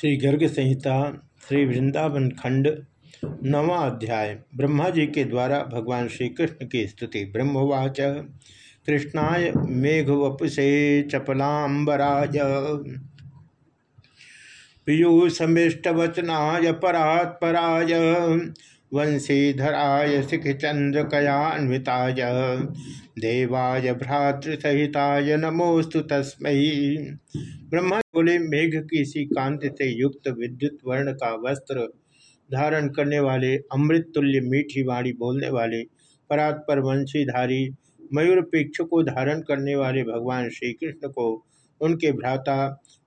श्री गर्ग संहिता, श्री वृंदावन खंड, नवा अध्याय, ब्रह्मा जी के द्वारा भगवान श्री कृष्ण की स्तुति, ब्रह्मवाच। कृष्णाय मेघवपुषे चपलांबराज पीयूषमिष्टवचनाय परात्पराय। वंशीधराय शिखचंद्रकयान्विताय देवाय भ्रातृसहिताय नमोस्तु तस्मै। ब्रह्मा बोले मेघ की सी कांति से युक्त विद्युत वर्ण का वस्त्र धारण करने वाले अमृत तुल्य मीठी वाणी बोलने वाले, परात्पर वंशीधारी मयूर पिक्ष को धारण करने वाले भगवान श्री कृष्ण को उनके भ्राता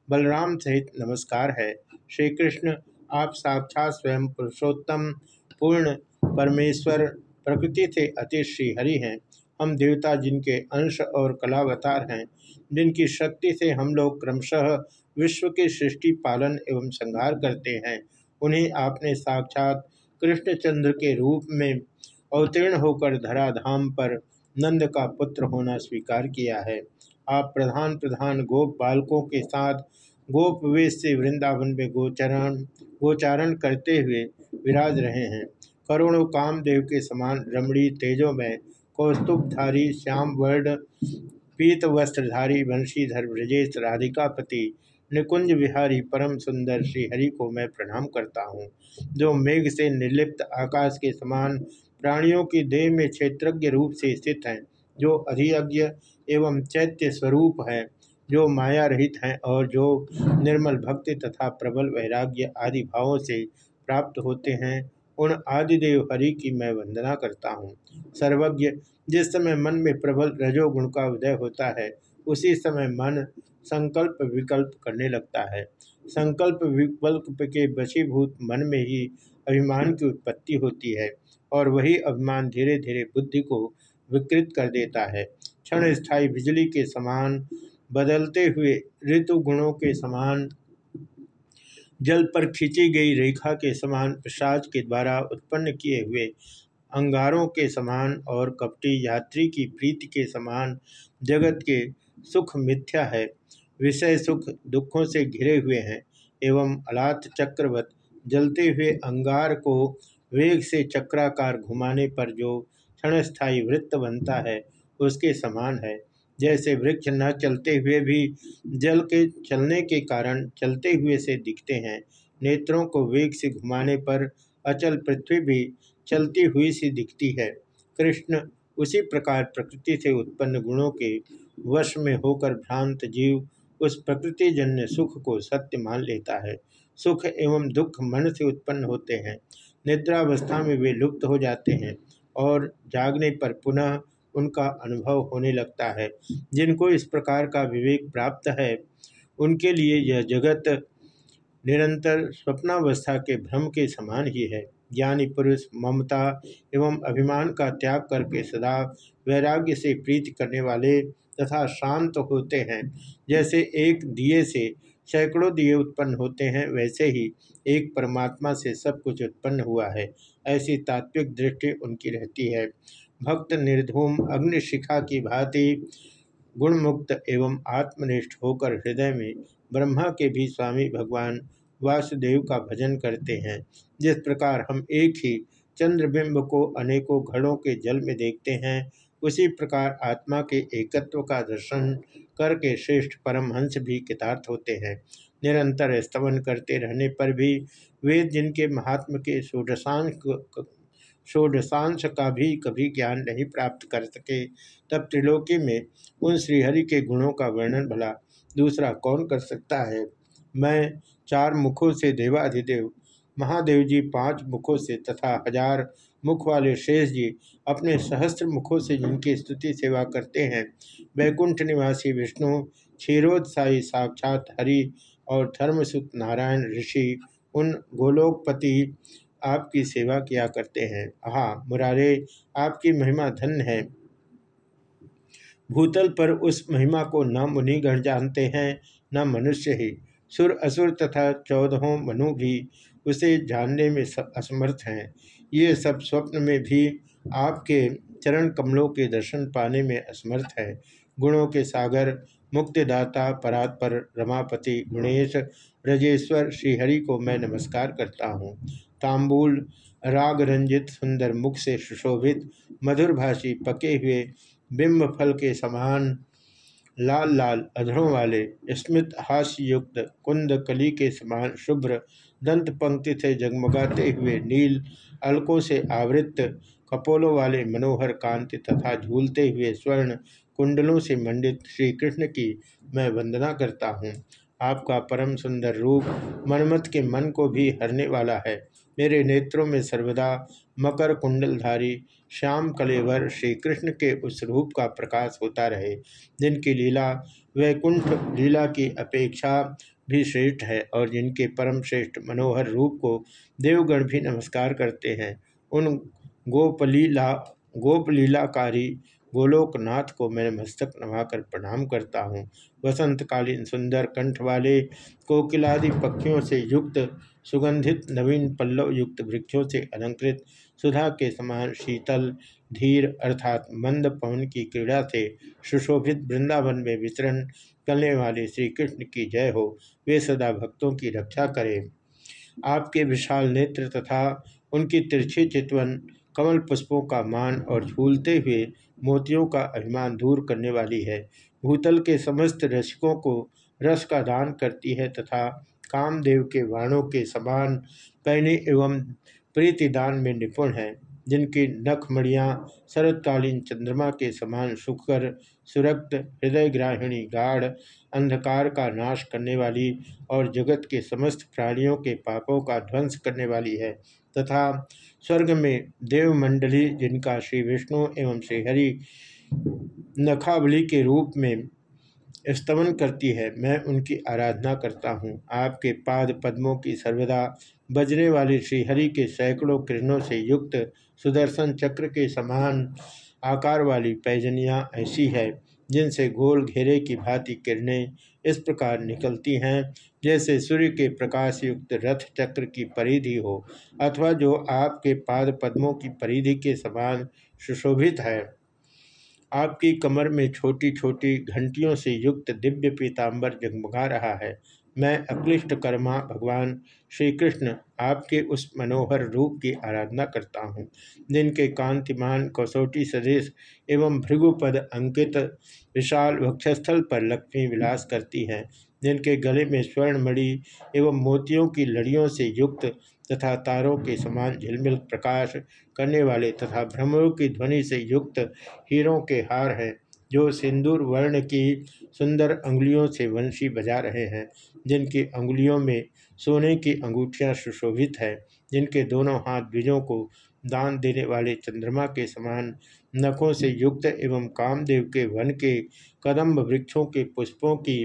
बलराम सहित नमस्कार है। श्री कृष्ण आप साक्षात स्वयं पुरुषोत्तम पूर्ण परमेश्वर प्रकृति से अति श्रीहरि हैं। हम देवता जिनके अंश और कलावतार हैं, जिनकी शक्ति से हम लोग क्रमशः विश्व की सृष्टि, पालन एवं संहार करते हैं। उन्हें आपने साक्षात कृष्णचंद्र के रूप में अवतीर्ण होकर धराधाम पर नंद का पुत्र होना स्वीकार किया है। आप प्रधान प्रधान गोप बालकों के साथ गोप वेश से वृंदावन में गोचरण, गोचारण करते हुए विराज रहे हैं। करोड़ों कामदेव के समान रमणी तेजों में कौस्तुभधारी श्याम वर्ण, पीत वस्त्रधारी वंशीधर ब्रजेश राधिकापति, निकुंज विहारी परम सुंदर श्रीहरि को मैं प्रणाम करता हूँ, जो मेघ से निर्लिप्त आकाश के समान प्राणियों की देह में क्षेत्रज्ञ रूप से स्थित हैं, जो अधियज्ञ एवं चैत्य स्वरूप हैं, जो माया रहित हैं और जो निर्मल भक्ति तथा प्रबल वैराग्य आदि भावों से प्राप्त होते हैं। उन आदिदेव हरि की मैं वंदना करता हूँ। सर्वज्ञ, जिस समय मन में प्रबल रजोगुण का उदय होता है, उसी समय मन संकल्प विकल्प करने लगता है। संकल्प विकल्प के बशीभूत मन में ही अभिमान की उत्पत्ति होती है और वही अभिमान धीरे धीरे बुद्धि को विकृत कर देता है। क्षण स्थायी बिजली के समान बदलते हुए ऋतु गुणों के समान जल पर खींची गई रेखा के समान प्रसाद के द्वारा उत्पन्न किए हुए अंगारों के समान और कपटी यात्री की प्रीति के समान जगत के सुख मिथ्या है। विषय सुख दुखों से घिरे हुए हैं एवं अलात चक्रवत जलते हुए अंगार को वेग से चक्राकार घुमाने पर जो क्षणस्थायी वृत्त बनता है, उसके समान है। जैसे वृक्ष न चलते हुए भी जल के चलने के कारण चलते हुए से दिखते हैं। नेत्रों को वेग से घुमाने पर अचल पृथ्वी भी चलती हुई सी दिखती है। कृष्ण उसी प्रकार प्रकृति से उत्पन्न गुणों के वश में होकर भ्रांत जीव उस प्रकृति जन्य सुख को सत्य मान लेता है। सुख एवं दुख मन से उत्पन्न होते हैं। निद्रावस्था में वे लुप्त हो जाते हैं और जागने पर पुनः उनका अनुभव होने लगता है, जिनको इस प्रकार का विवेक प्राप्त है। उनके लिए यह जगत निरंतर स्वप्नावस्था के भ्रम के समान ही है। ज्ञानी पुरुष ममता एवं अभिमान का त्याग करके सदा वैराग्य से प्रीति करने वाले तथा शांत तो होते हैं। जैसे एक दिए से सैकड़ों दिए उत्पन्न होते हैं, वैसे ही एक परमात्मा से सब कुछ उत्पन्न हुआ है। ऐसी तात्विक दृष्टि उनकी रहती है। भक्त निर्धूम अग्निशिखा की भांति गुणमुक्त एवं आत्मनिष्ठ होकर हृदय में ब्रह्मा के भी स्वामी भगवान वासुदेव का भजन करते हैं। जिस प्रकार हम एक ही चंद्रबिंब को अनेकों घड़ों के जल में देखते हैं, उसी प्रकार आत्मा के एकत्व का दर्शन करके श्रेष्ठ परमहंस भी कितार्थ होते हैं। निरंतर स्तवन करते रहने पर भी वेद जिनके महात्म के षोडशांश षोडशांश का भी कभी ज्ञान नहीं प्राप्त कर सके। तब त्रिलोकी में उन श्रीहरि के गुणों का वर्णन भला दूसरा कौन कर सकता है? मैं चार मुखों से देवाधिदेव, महादेव जी पाँच मुखों से तथा हज़ार मुख वाले शेष जी अपने सहस्त्र मुखों से जिनकी स्तुति सेवा करते हैं, वैकुंठ निवासी विष्णु, क्षीरोत्साही साक्षात हरि और धर्मसुत नारायण ऋषि, उन गोलोकपति आपकी सेवा किया करते हैं। हाँ मुरारे, आपकी महिमा धन्य है। भूतल पर उस महिमा को न मुनिगण जानते हैं, न मनुष्य ही। सुर असुर तथा चौदहों मनु भी उसे जानने में असमर्थ हैं। ये सब स्वप्न में भी आपके चरण कमलों के दर्शन पाने में असमर्थ है। गुणों के सागर, मुक्तिदाता, परात्पर, रमापति, गुणेश, ब्रजेश्वर, श्रीहरि को मैं नमस्कार करता हूँ। तांबूल राग रंजित सुंदर मुख से सुशोभित मधुरभाषी पके हुए, बिंब फल के समान, लाल लाल अधरों वाले, स्मित हास्य युक्त कुंद कली के समान शुभ्र, दंत पंक्ति से जगमगाते हुए नील, अलकों से आवृत, कपोलों वाले मनोहर कांति तथा झूलते हुए स्वर्ण कुंडलों से मंडित श्री कृष्ण की मैं वंदना करता हूँ। आपका परम सुंदर रूप मनमत के मन को भी हरने वाला है। मेरे नेत्रों में सर्वदा मकर कुंडलधारी, श्याम कलेवर श्री कृष्ण के उस रूप का प्रकाश होता रहे, जिनकी लीला, वैकुंठ लीला की अपेक्षा भी श्रेष्ठ है और जिनके परम श्रेष्ठ मनोहर रूप को देवगण भी नमस्कार करते हैं, उन गोपलीला, गोपलीलाकारी गोलोकनाथ को मैं मस्तक नवाकर प्रणाम करता हूँ। वसंतकालीन सुंदर कंठ वाले कोकिलादि पक्षियों से युक्त सुगंधित नवीन पल्लव युक्त वृक्षों से अलंकृत सुधा के समान शीतल, धीर अर्थात मंद पवन की क्रीड़ा से सुशोभित वृंदावन में विचरण करने वाले श्री कृष्ण की जय हो। वे सदा भक्तों की रक्षा करें। आपके विशाल नेत्र तथा उनकी तिरछी चितवन, कमल पुष्पों का मान और झूलते हुए मोतियों का अभिमान दूर करने वाली है। भूतल के समस्त रसिकों को रस का दान करती है तथा कामदेव के वाणों के समान पहने एवं प्रीतिदान में निपुण है, जिनकी नखमणियाँ शरतकालीन चंद्रमा के समान सुखकर सुरक्त हृदय ग्राहिणी गाढ़ अंधकार का नाश करने वाली और जगत के समस्त प्राणियों के पापों का ध्वंस करने वाली है, तथा स्वर्ग में देवमंडली जिनका श्री विष्णु एवं श्रीहरि नखावली के रूप में स्तमन करती है। मैं उनकी आराधना करता हूँ। आपके पाद पद्मों की सर्वदा बजने वाली श्रीहरि के सैकड़ों किरणों से युक्त सुदर्शन चक्र के समान आकार वाली पैजनियाँ ऐसी है, जिनसे गोल घेरे की भांति किरणें इस प्रकार निकलती हैं, जैसे सूर्य के प्रकाश युक्त रथ चक्र की परिधि हो, अथवा जो आपके पाद पद्मों की परिधि के समान सुशोभित है। आपकी कमर में छोटी छोटी घंटियों से युक्त दिव्य पीताम्बर जगमगा रहा है। मैं अक्लिष्ट कर्मा भगवान श्री कृष्ण आपके उस मनोहर रूप की आराधना करता हूँ, जिनके कांतिमान, कसौटी सदेश एवं भृगुपद अंकित विशाल वक्षस्थल पर लक्ष्मी विलास करती हैं, जिनके गले में स्वर्णमणि एवं मोतियों की लड़ियों से युक्त तथा तारों के समान झिलमिल प्रकाश करने वाले तथा भ्रमरों की ध्वनि से युक्त हीरों के हार हैं, जो सिंदूर वर्ण की सुंदर अंगुलियों से वंशी बजा रहे हैं, जिनकी अंगुलियों में सोने की अंगूठियाँ सुशोभित है, जिनके दोनों हाथ द्विजों को दान देने वाले चंद्रमा के समान नखों से युक्त एवं कामदेव के वन के कदम्ब वृक्षों के पुष्पों की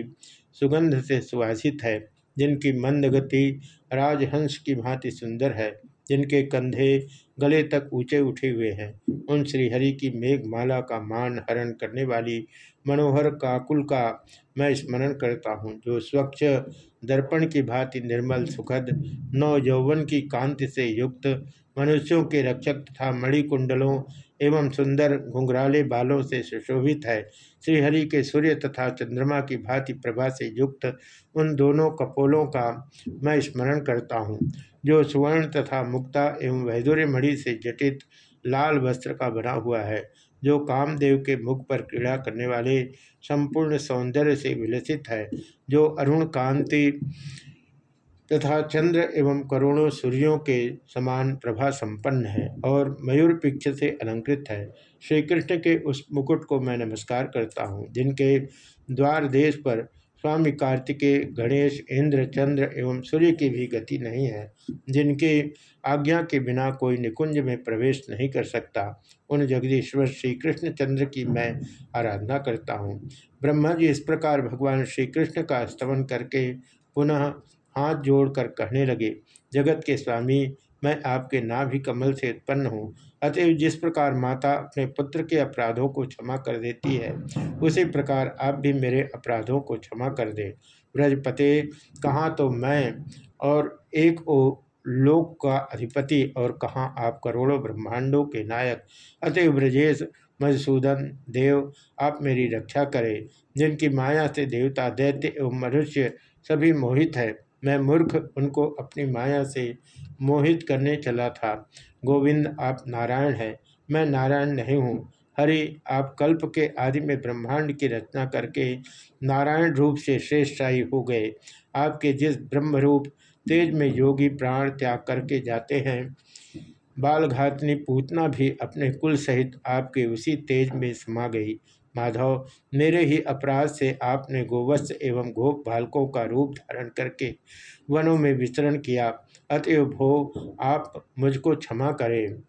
सुगंध से सुवासित है। जिनकी मंद गति राजहंस की भांति सुंदर है, जिनके कंधे गले तक ऊँचे उठे हुए हैं, उन श्रीहरि की मेघमाला का मान हरण करने वाली मनोहर काकुल का मैं स्मरण करता हूँ, जो स्वच्छ दर्पण की भांति निर्मल, सुखद नौ यौवन की कांति से युक्त मनुष्यों के रक्षक तथा मणिकुंडलों एवं सुंदर घुंघराले बालों से सुशोभित है। श्रीहरि के सूर्य तथा चंद्रमा की भांति प्रभा से युक्त उन दोनों कपोलों का मैं स्मरण करता हूँ, जो सुवर्ण तथा मुक्ता एवं वैदुर्य मणि से जटित लाल वस्त्र का बना हुआ है, जो कामदेव के मुख पर क्रीड़ा करने वाले संपूर्ण सौंदर्य से विलसित है, जो अरुण कांति तथा चंद्र एवं करोड़ों सूर्यों के समान प्रभा संपन्न है और मयूर पिक्ष से अलंकृत है। श्री कृष्ण के उस मुकुट को मैं नमस्कार करता हूँ, जिनके द्वार देश पर स्वामी कार्तिकेय गणेश, इंद्र, चंद्र एवं सूर्य की भी गति नहीं है। जिनके आज्ञा के बिना कोई निकुंज में प्रवेश नहीं कर सकता, उन जगदीश्वर श्री कृष्ण चंद्र की मैं आराधना करता हूँ। ब्रह्मा जी इस प्रकार भगवान श्री कृष्ण का स्तवन करके पुनः हाथ जोड़कर कहने लगे, जगत के स्वामी, मैं आपके नाभि कमल से उत्पन्न हूँ। अतएव जिस प्रकार माता अपने पुत्र के अपराधों को क्षमा कर देती है, उसी प्रकार आप भी मेरे अपराधों को क्षमा कर दें। ब्रजपते, कहाँ तो मैं और एक ओ लोक का अधिपति और कहाँ आप करोड़ों ब्रह्मांडों के नायक। अतएव ब्रजेश, मधुसूदन, देव, आप मेरी रक्षा करें। जिनकी माया से देवता, दैत्य एवं मनुष्य सभी मोहित है। मैं मूर्ख उनको अपनी माया से मोहित करने चला था। गोविंद, आप नारायण हैं। मैं नारायण नहीं हूँ। हरि, आप कल्प के आदि में ब्रह्मांड की रचना करके नारायण रूप से श्रेष्ठाई हो गए। आपके जिस ब्रह्म रूप तेज में योगी प्राण त्याग करके जाते हैं, बालघातनी पूतना भी अपने कुल सहित आपके उसी तेज में समा गई। माधव, मेरे ही अपराध से आपने गोवत्स एवं गोप बालकों का रूप धारण करके वनों में विचरण किया। अतएव भो आप मुझको क्षमा करें।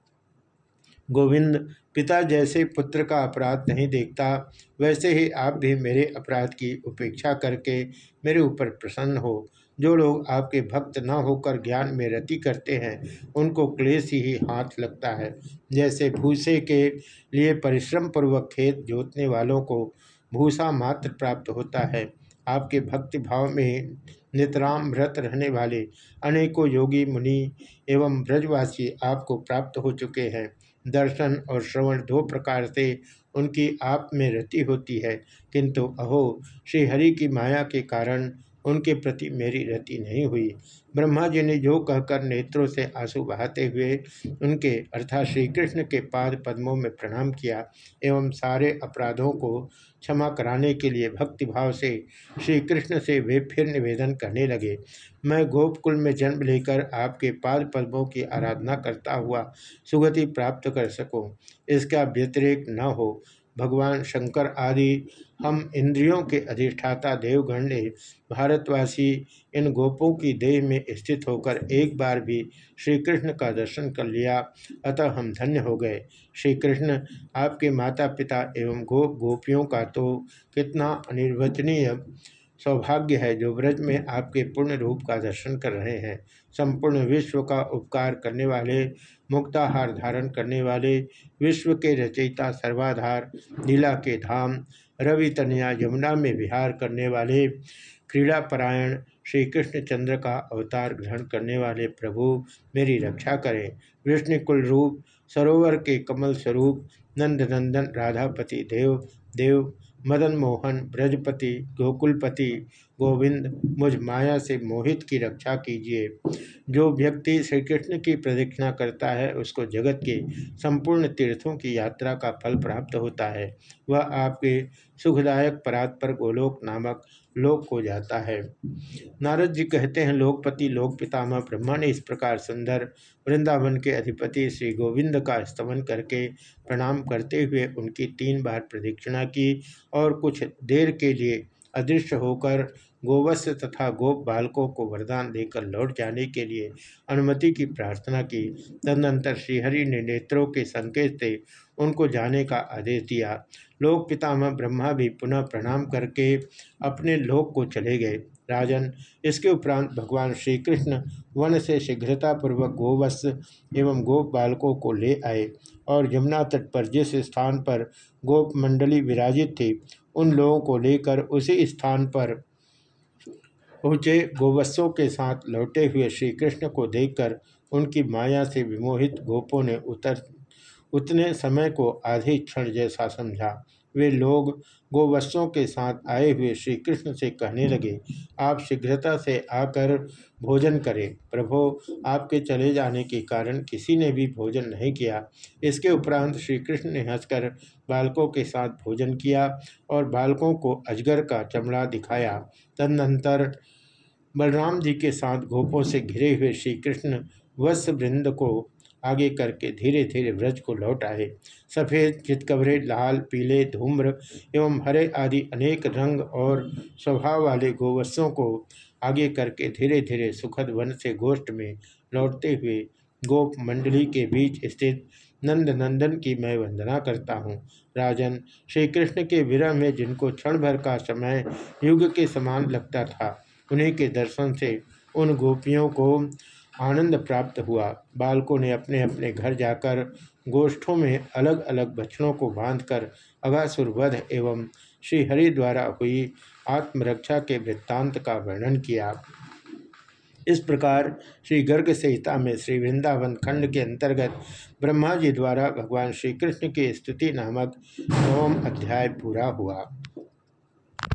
गोविंद पिता जैसे पुत्र का अपराध नहीं देखता, वैसे ही आप भी मेरे अपराध की उपेक्षा करके मेरे ऊपर प्रसन्न हो। जो लोग आपके भक्त न होकर ज्ञान में रति करते हैं, उनको क्लेश ही हाथ लगता है। जैसे भूसे के लिए परिश्रम पूर्वक खेत जोतने वालों को भूसा मात्र प्राप्त होता है। आपके भक्ति भाव में नितराम व्रत रहने वाले अनेकों योगी मुनि एवं ब्रजवासी आपको प्राप्त हो चुके हैं। दर्शन और श्रवण दो प्रकार से उनकी आप में रति होती है। किंतु अहो श्रीहरि की माया के कारण उनके प्रति मेरी रति नहीं हुई। ब्रह्मा जी ने जो कहकर नेत्रों से आँसू बहाते हुए उनके, अर्थात श्री कृष्ण के पाद पद्मों में प्रणाम किया एवं सारे अपराधों को क्षमा कराने के लिए भक्तिभाव से श्री कृष्ण से वे फिर निवेदन करने लगे। मैं गोपकुल में जन्म लेकर आपके पाद पद्मों की आराधना करता हुआ सुगति प्राप्त कर सकूँ, इसका व्यतिरेक न हो। भगवान शंकर आदि, हम इंद्रियों के अधिष्ठाता देवगण ने भारतवासी, इन गोपों की देह में स्थित होकर एक बार भी श्री कृष्ण का दर्शन कर लिया, अतः हम धन्य हो गए। श्री कृष्ण आपके माता पिता एवं गोप गोपियों का तो कितना अनिर्वचनीय सौभाग्य है जो ब्रज में आपके पूर्ण रूप का दर्शन कर रहे हैं। संपूर्ण विश्व का उपकार करने वाले, मुक्ताहार धारण करने वाले, विश्व के रचयिता सर्वाधार, लीला के धाम, रवि तनया यमुना में विहार करने वाले क्रीड़ा परायण श्री कृष्णचंद्र का अवतार ग्रहण करने वाले प्रभु, मेरी रक्षा करें। विष्णु कुल रूप, सरोवर के कमल स्वरूप नंदनंदन राधापति देव देव मदन मोहन ब्रजपति गोकुलपति गोविंद, मुझ माया से मोहित की रक्षा कीजिए। जो व्यक्ति श्री कृष्ण की प्रदक्षिणा करता है, उसको जगत के संपूर्ण तीर्थों की यात्रा का फल प्राप्त होता है। वह आपके सुखदायक परात पर गोलोक नामक लोक को जाता है। नारद जी कहते हैं, लोकपति लोक पितामह ब्रह्मा ने इस प्रकार सुंदर वृंदावन के अधिपति श्री गोविंद का स्तमन करके प्रणाम करते हुए उनकी तीन बार प्रदक्षिणा की और कुछ देर के लिए अदृश्य होकर गोवत्स तथा गोप बालकों को वरदान देकर लौट जाने के लिए अनुमति की प्रार्थना की। तदनंतर श्रीहरि ने नेत्रों के संकेत से उनको जाने का आदेश दिया। लोक पितामह ब्रह्मा भी पुनः प्रणाम करके अपने लोक को चले गए। राजन, इसके उपरांत भगवान श्री कृष्ण वन से शीघ्रतापूर्वक गोवत्स एवं गोप बालकों को ले आए और यमुना तट पर जिस स्थान पर गोप मंडली विराजित थी उन लोगों को लेकर उसी स्थान पर पहुँचे। गोवत्सों के साथ लौटे हुए श्री कृष्ण को देखकर उनकी माया से विमोहित गोपों ने उतर, उतने समय को आधे क्षण जैसा समझा। वे लोग गोवत्सों के साथ आए हुए श्री कृष्ण से कहने लगे, आप शीघ्रता से आकर भोजन करें। प्रभो, आपके चले जाने के कारण किसी ने भी भोजन नहीं किया। इसके उपरांत श्री कृष्ण ने हंसकर बालकों के साथ भोजन किया और बालकों को अजगर का चमड़ा दिखाया। तदनंतर बलराम जी के साथ गोपों से घिरे हुए श्री कृष्ण वत्स वृंद को आगे करके धीरे धीरे व्रज को लौट आए। सफ़ेद चितकबरे, लाल, पीले, धूम्र एवं हरे आदि अनेक रंग और स्वभाव वाले गोवत्सों को आगे करके धीरे धीरे सुखद वन से गोष्ठ में लौटते हुए गोप मंडली के बीच स्थित नंद नंदन की मैं वंदना करता हूँ। राजन श्री कृष्ण के विरह में जिनको क्षण भर का समय युग के समान लगता था, उन्हीं के दर्शन से उन गोपियों को आनंद प्राप्त हुआ। बालकों ने अपने अपने घर जाकर गोष्ठों में अलग अलग बछड़ों को बांधकर अगासुर वध एवं श्रीहरि द्वारा हुई आत्मरक्षा के वृत्तांत का वर्णन किया। इस प्रकार श्री गर्ग संहिता में श्री वृंदावन खंड के अंतर्गत ब्रह्मा जी द्वारा भगवान श्री कृष्ण की स्तुति नामक नवम अध्याय पूरा हुआ।